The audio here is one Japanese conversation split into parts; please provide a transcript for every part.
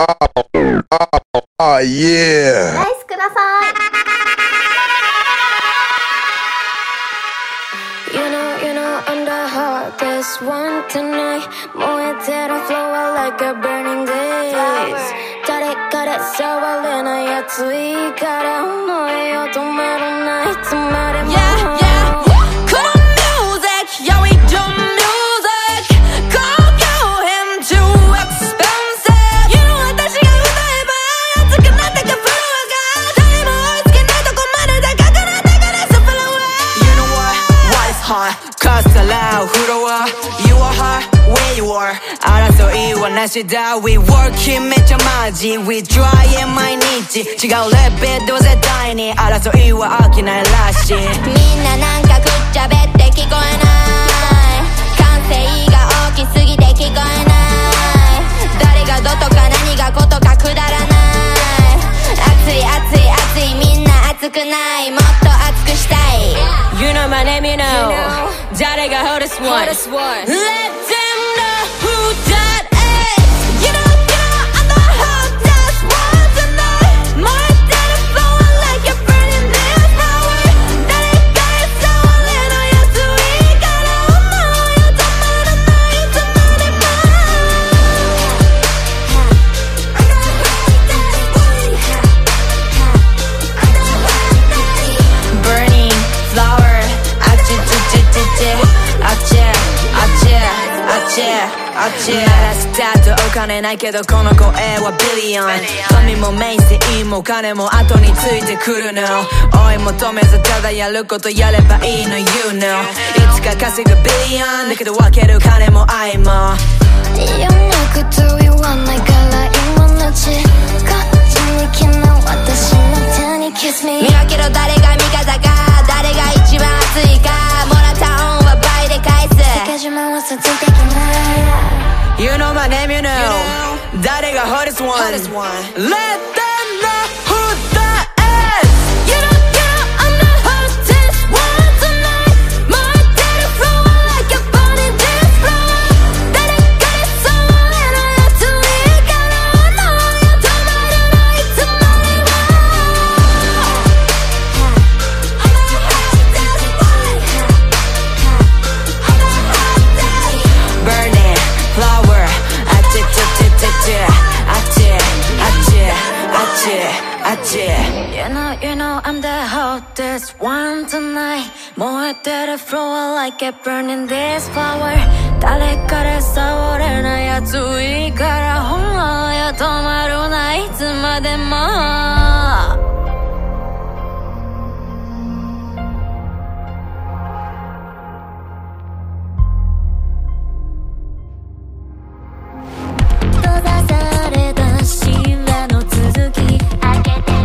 Oh, yeah. ライスください You know, you know, I'm the hottest one tonight.燃えてる flow like a burning days. 誰から触れない熱いから思いを止めるないつまでも Yeah, yeah. 争いはなしだ We working めちゃマジ We trying 毎日違うレベルでは絶対に争いは飽きないらしいみんななんかくっちゃべって聞こえない感性が大きすぎて聞こえない誰がどとか何がことかくだらない熱い熱い熱いみんな熱くないもっと熱くしたい You know my name, you know. 誰が hottest one? Let ちあっち鳴らしたってお金ないけどこの声はビリオン富もメインステインもお金も後についてくるの追い求めずただやることやればいいの You know. いつか稼ぐビリオンだけど分ける金も愛も嫌なこと言わないから今のうちこっちに来な私の手に Kiss me. 見分けろ誰が味方か誰が一番熱いかもらった返す世界中回すついてきない You know my name, you know. 誰が hottest one? Let them know 燃えてる floor like a burning this flower. 誰から触れない熱いから思いを止まるないつまでも。閉ざされたシワの続き開けて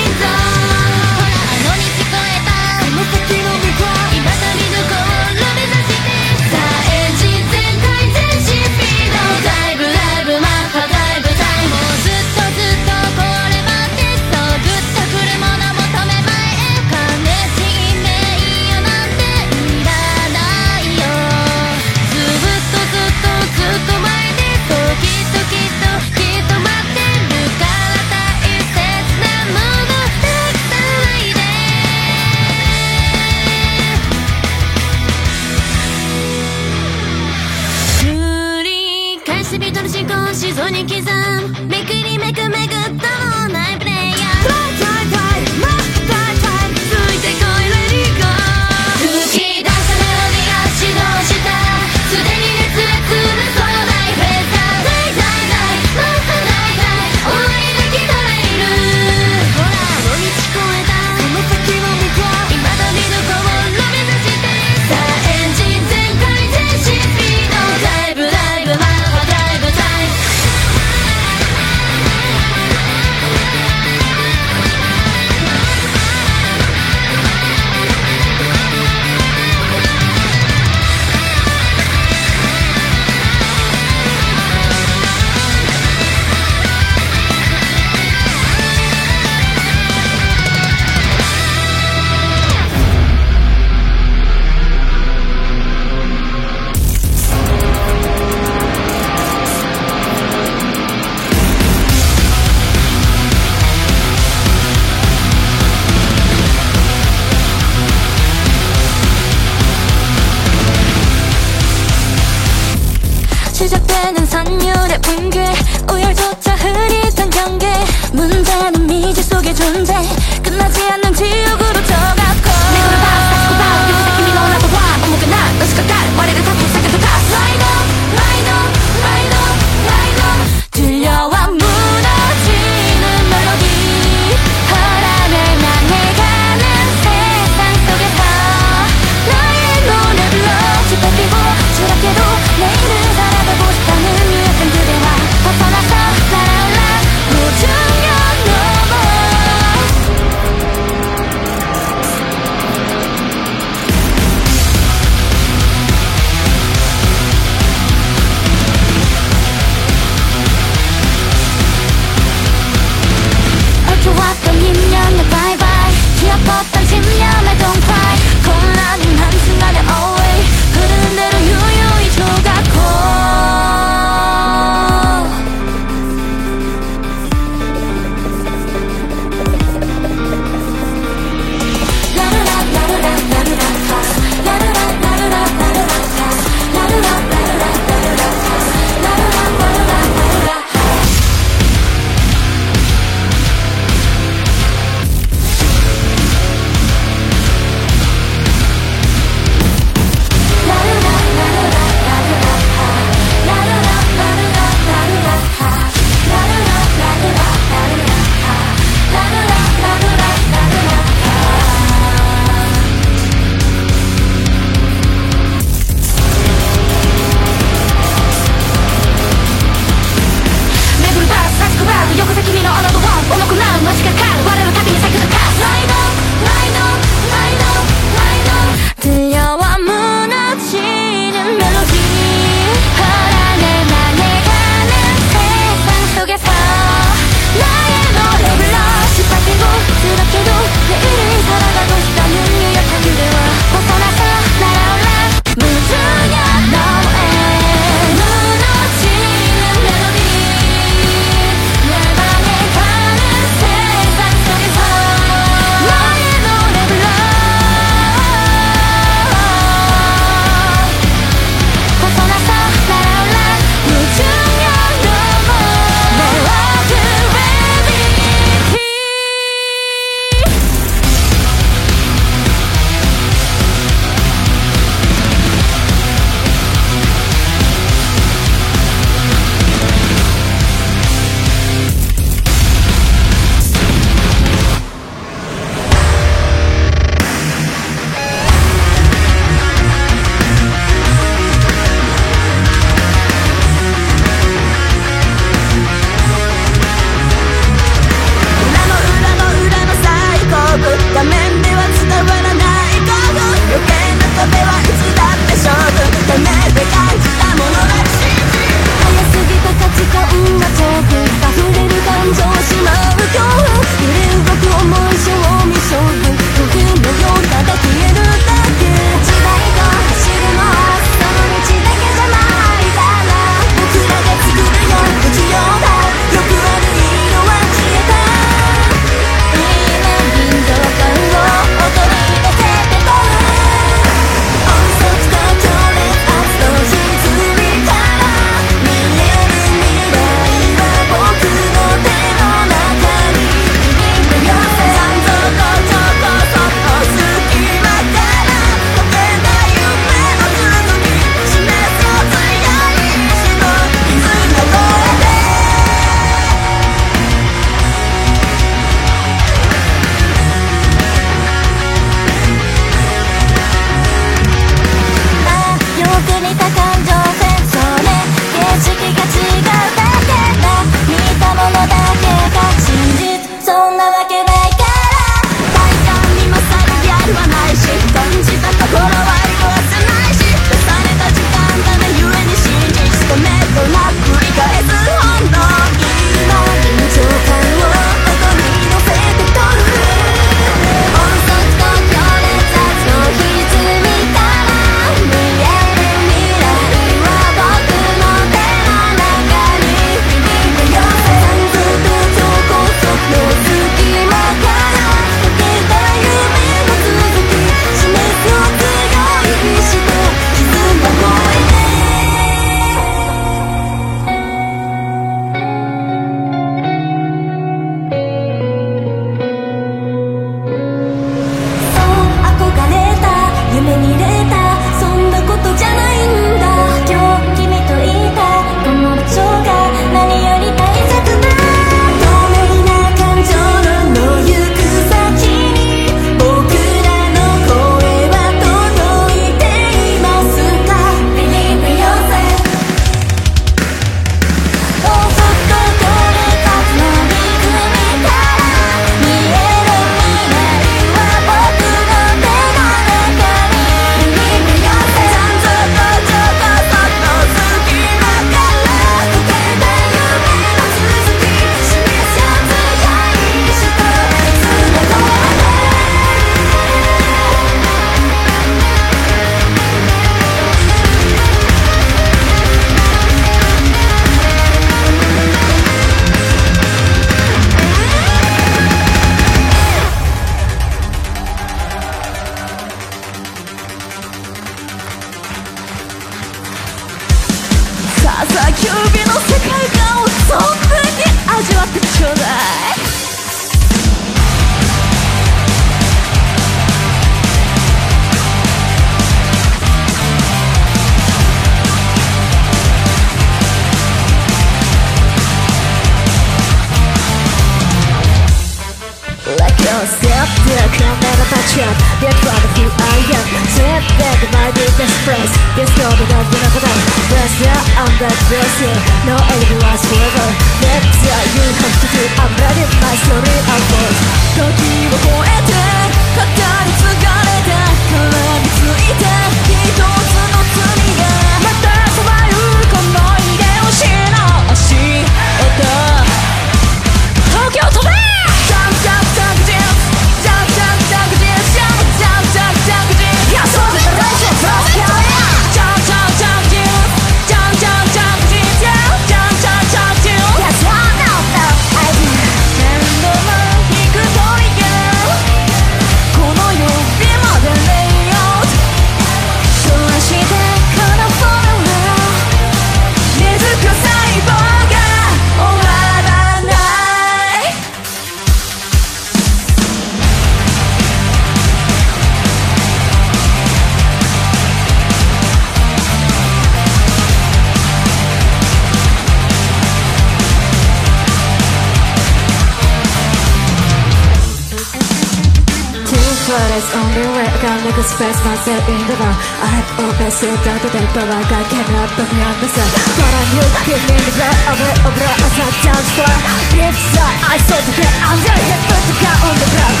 But it's only way. I can express space myself in the world I have always said that the paper like I cannot but me understand But I knew give in the bread over, it over, bread I sat down for If so I saw the bread I'm gonna hit but the guy on the ground.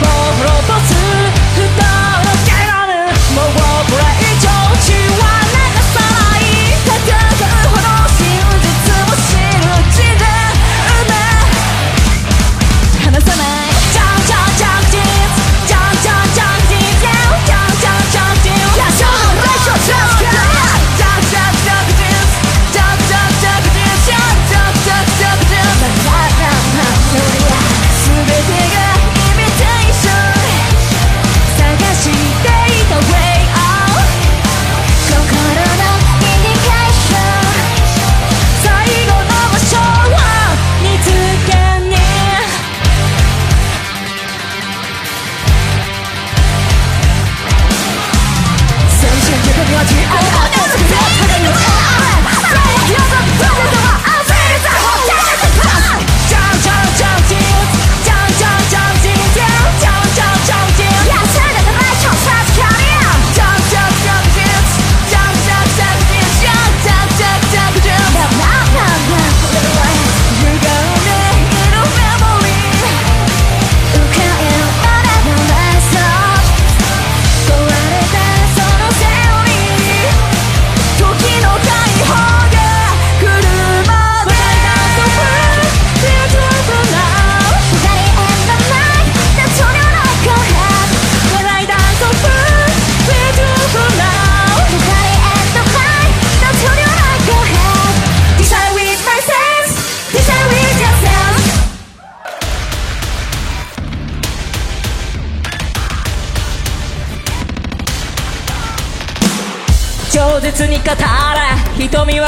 More robots who don't get on it More bread it's all you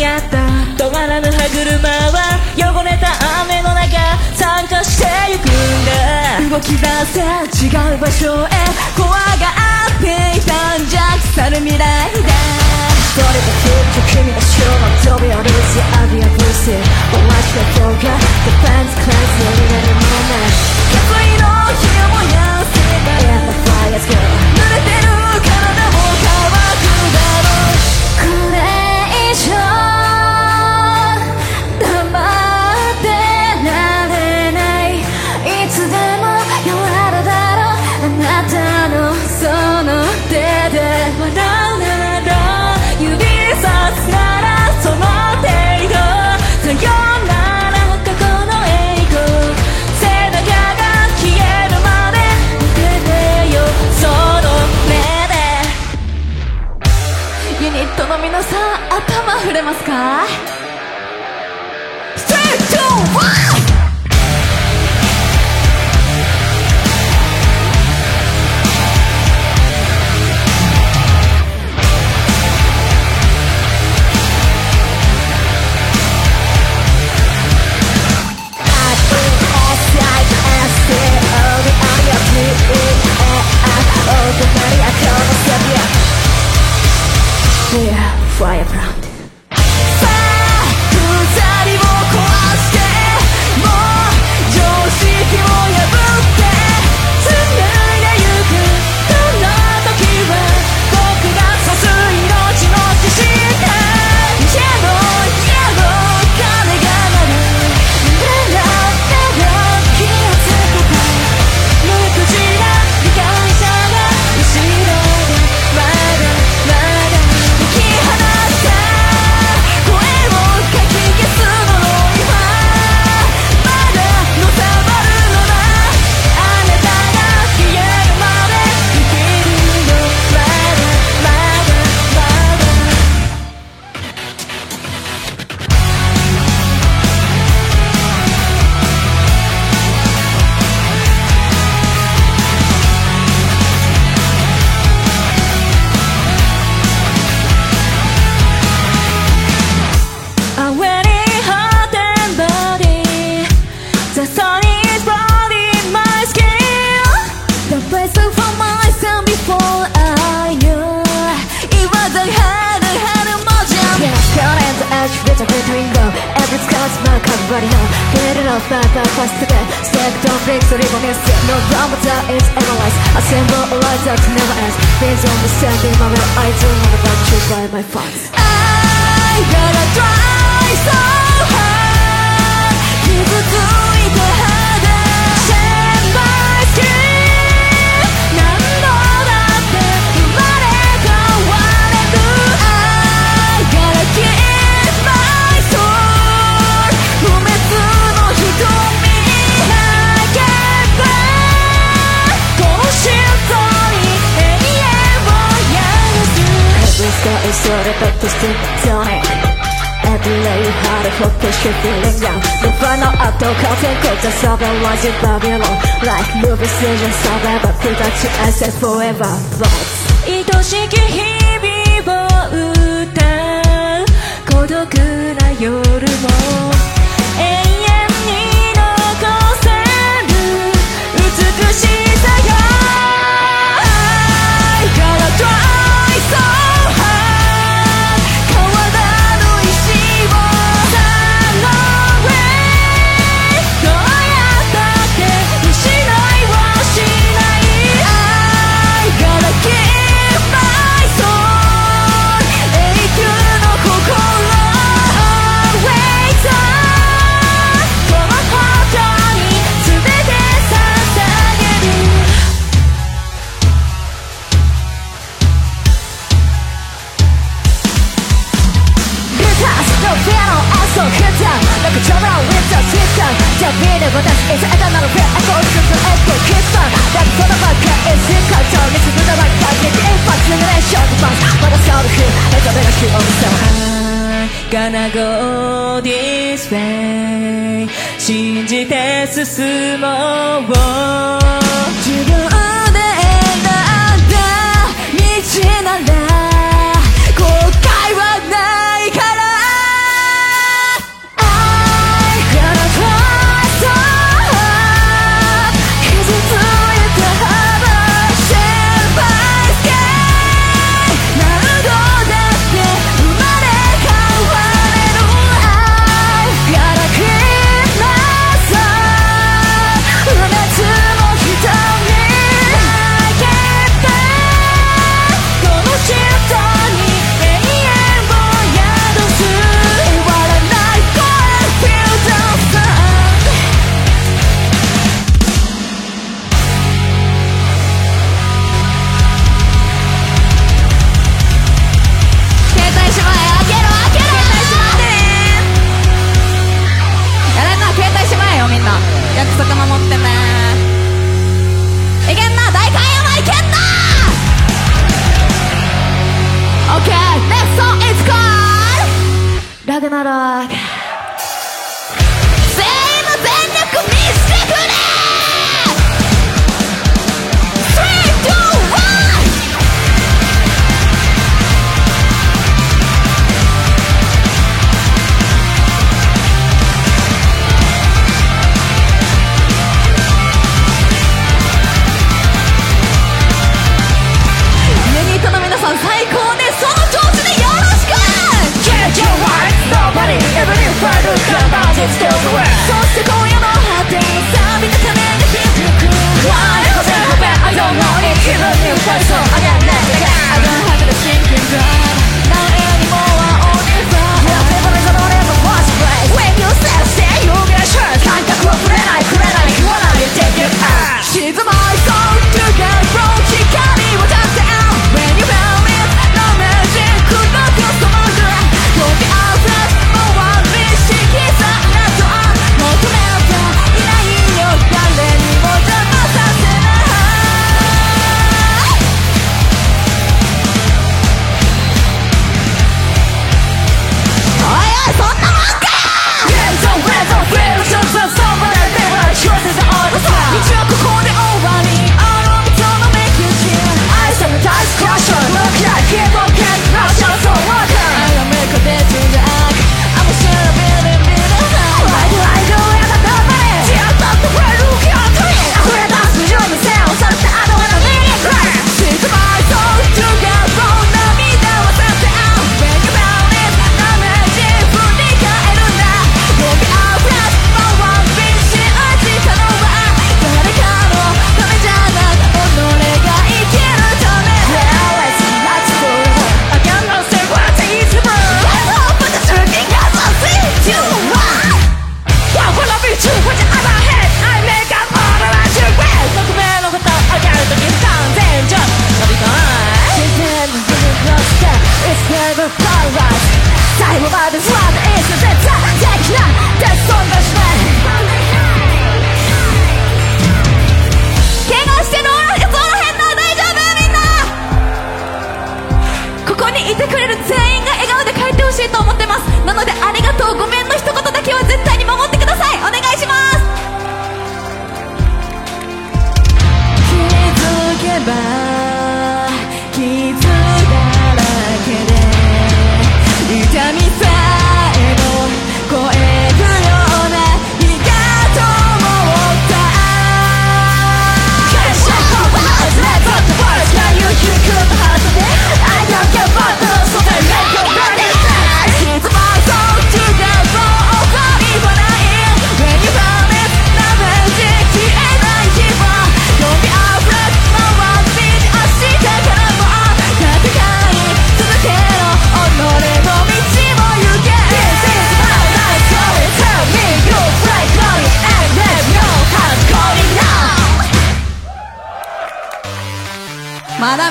にった。止まらぬ歯車は汚れた雨の中参加してゆくんだ。動き出せ違う場所へ怖がっていたんじゃ腐る未来だ。一人できっ君の白の飛び降りず I'll be a pussy But watch the yoga The fans crazy in any moment 意の火を燃やせば Yeah the fire's 濡れてる体れますか我也不知道。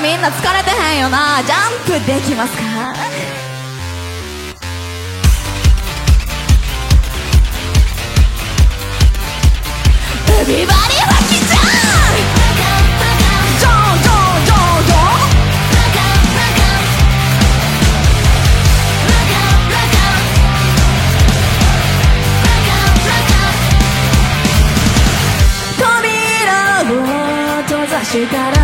みんな疲れてへんよな。ジャンプできますか？扉を閉ざしたら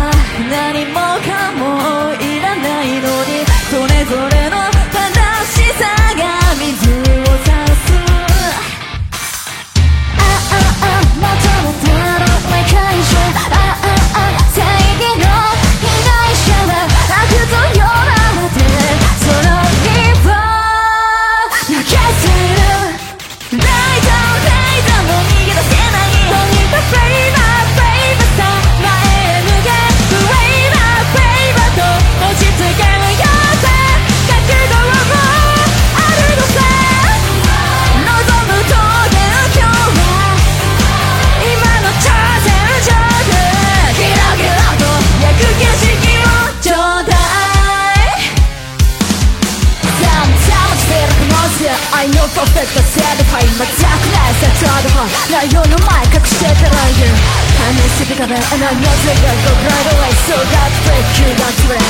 set the I'm a sick of it and I'm not sick I go right away So that's break you, that's when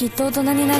きっと大人になる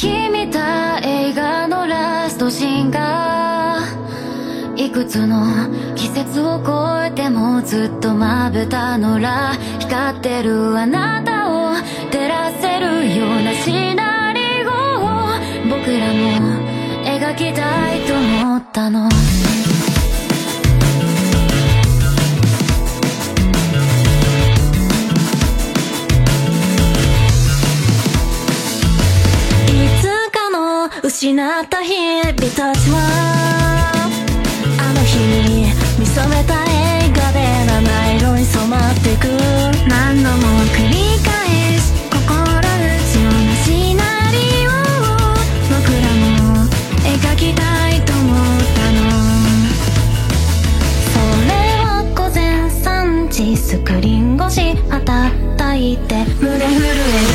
日見た映画のラストシーンがいくつの季節を超えてもずっとまぶたの裏光ってるあなたを照らせるようなシナリオを僕らも描きたいと思ったの。失った日々たちはあの日に見初めた映画で七色に染まってく。何度も繰り返し心打つようなシナリオを僕らも描きたいと思ったの。それは午前3時スクリーン越しあたたいて胸震え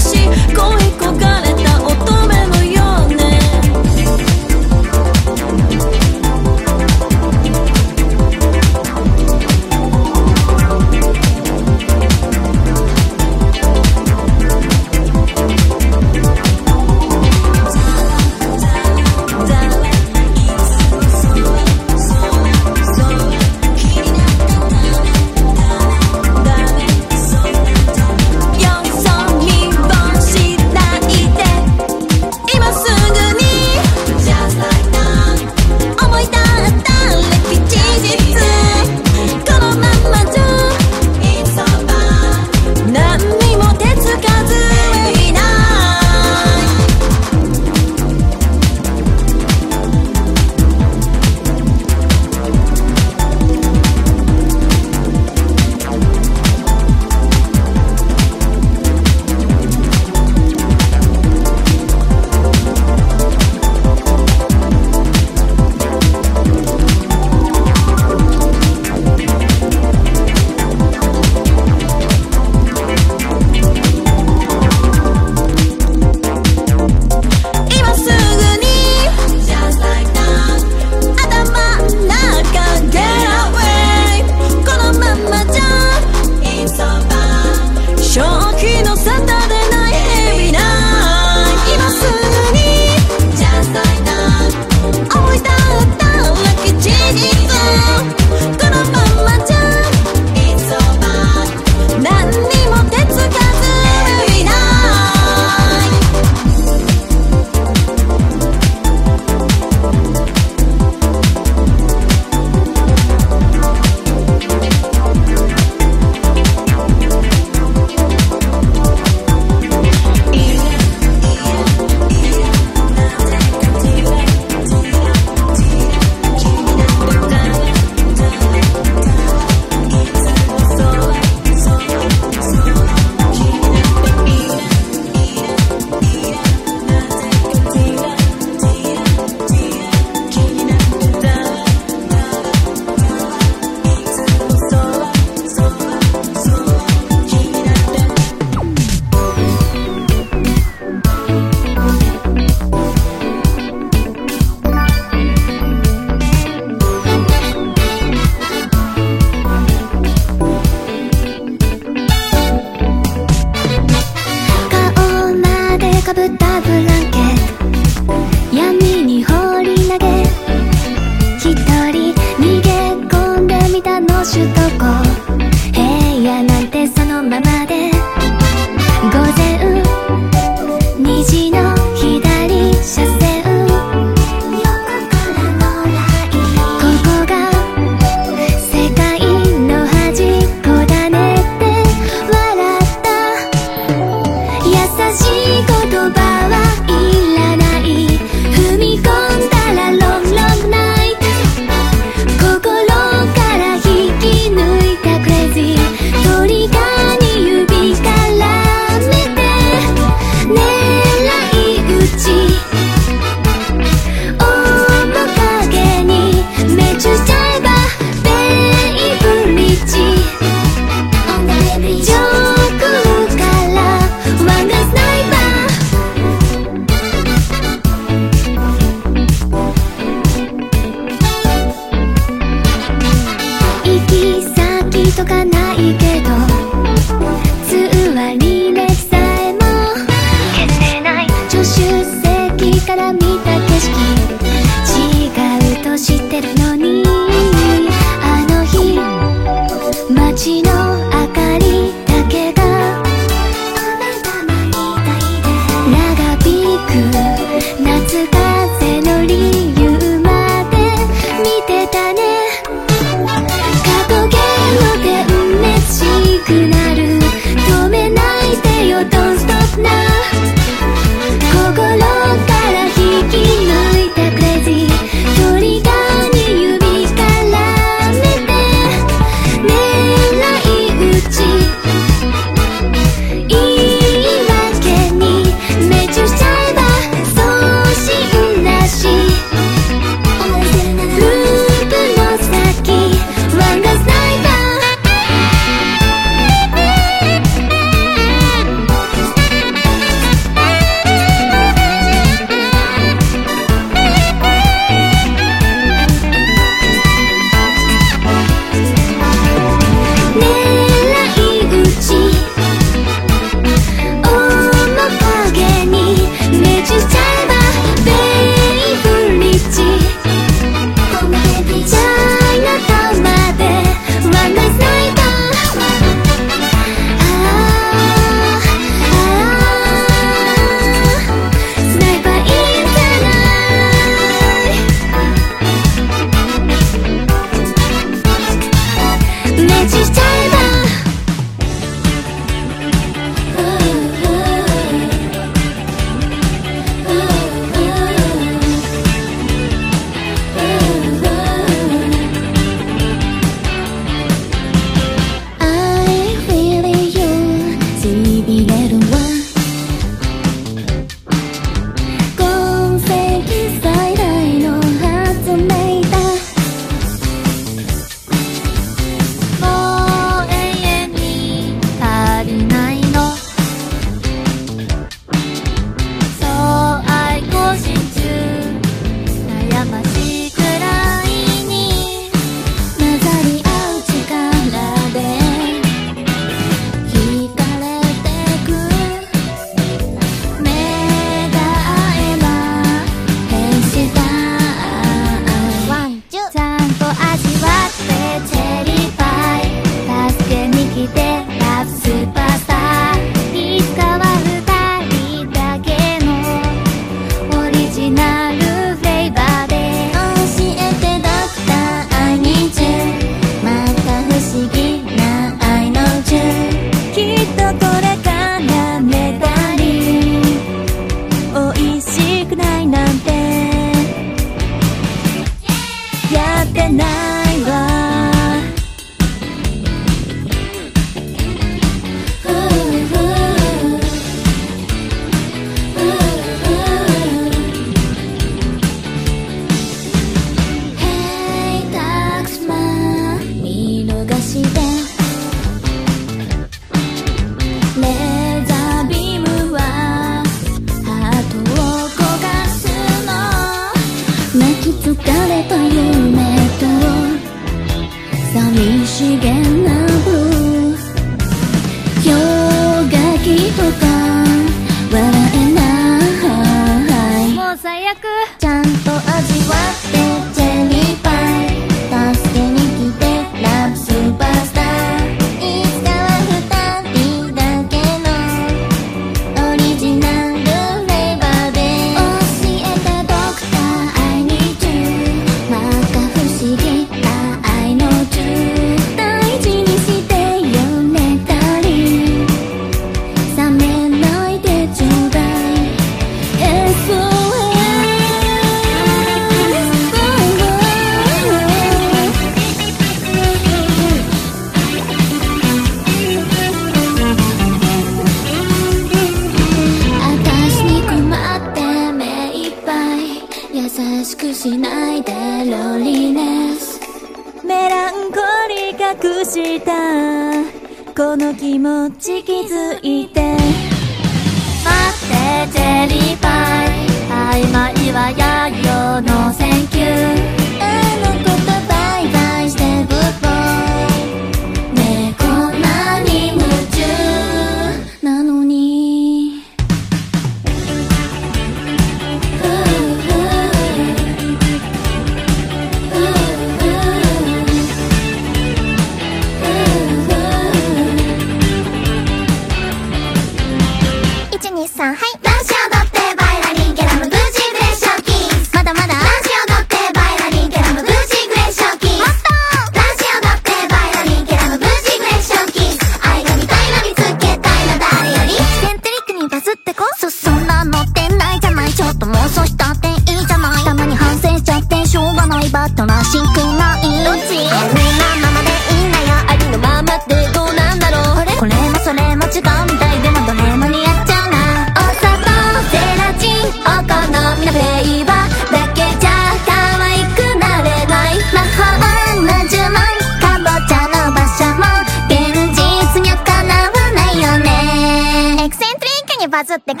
バズってこ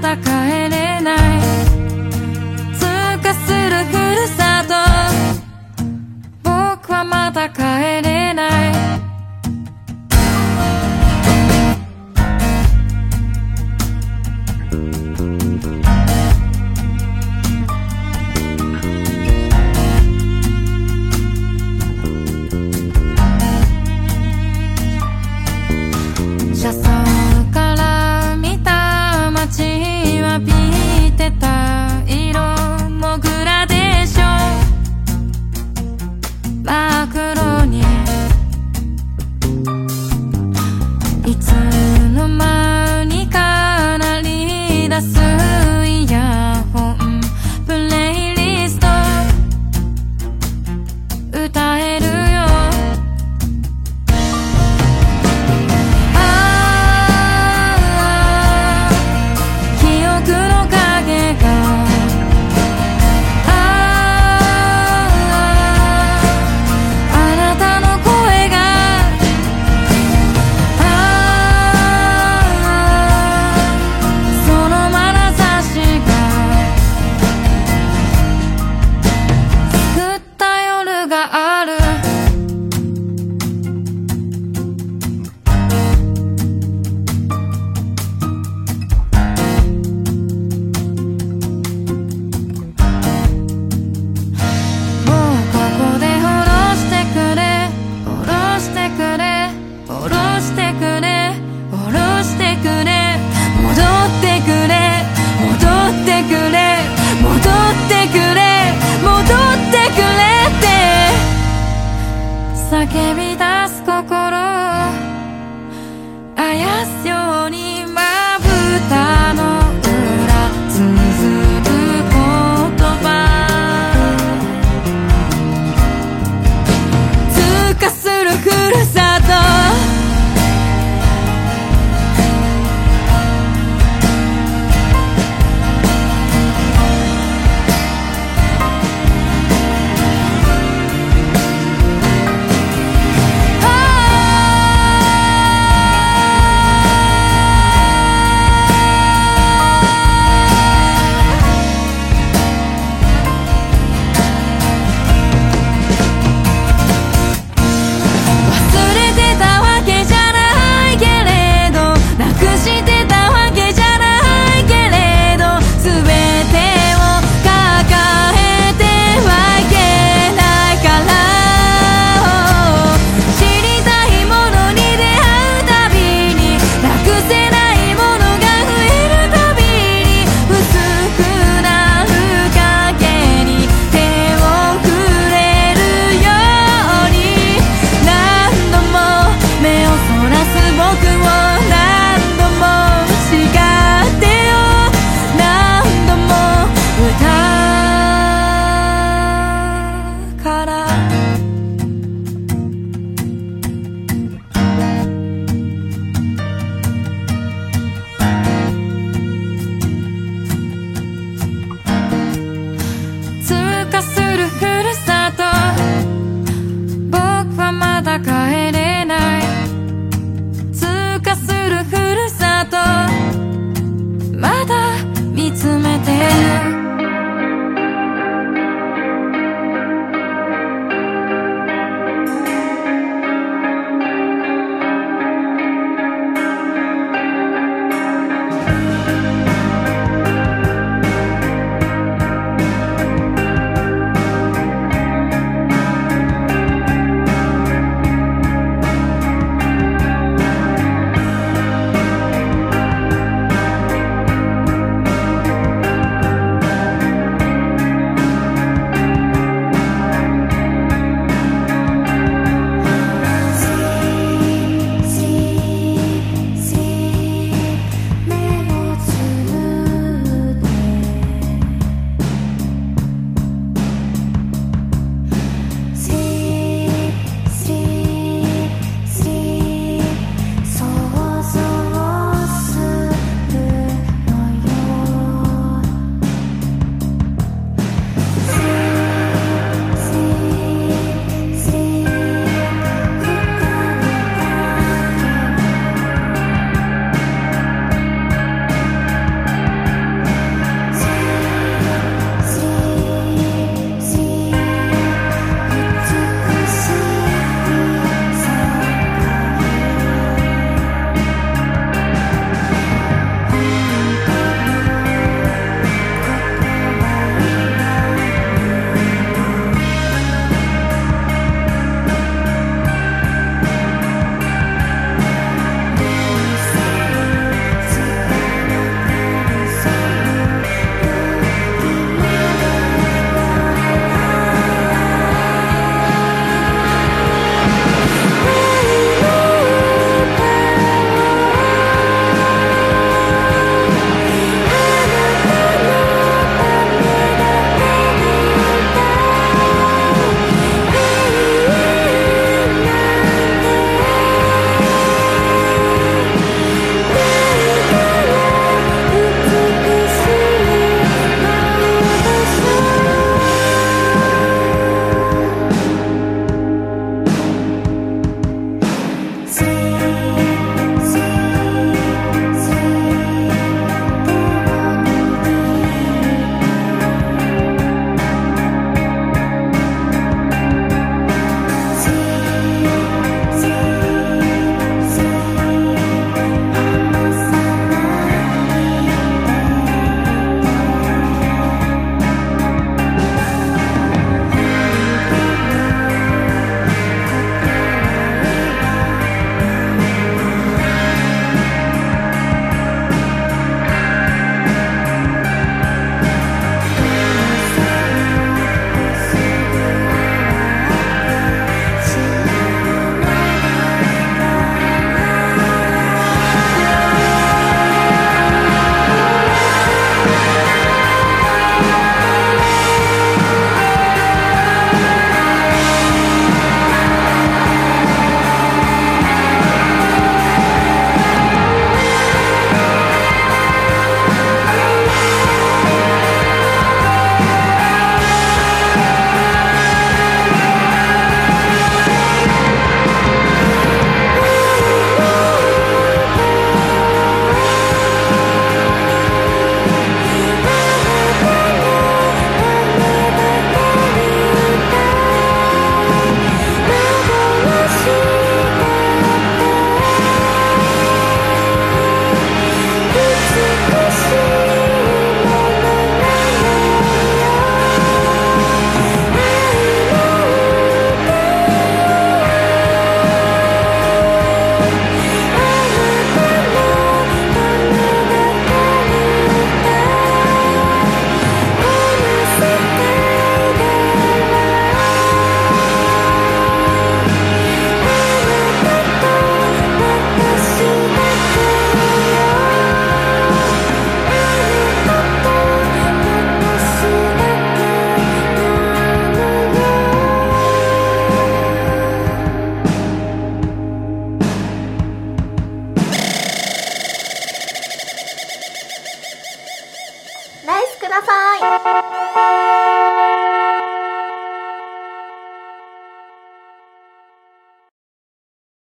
だ帰れない。通過するふるさと。僕はまだ帰れない。